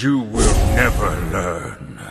You will never learn.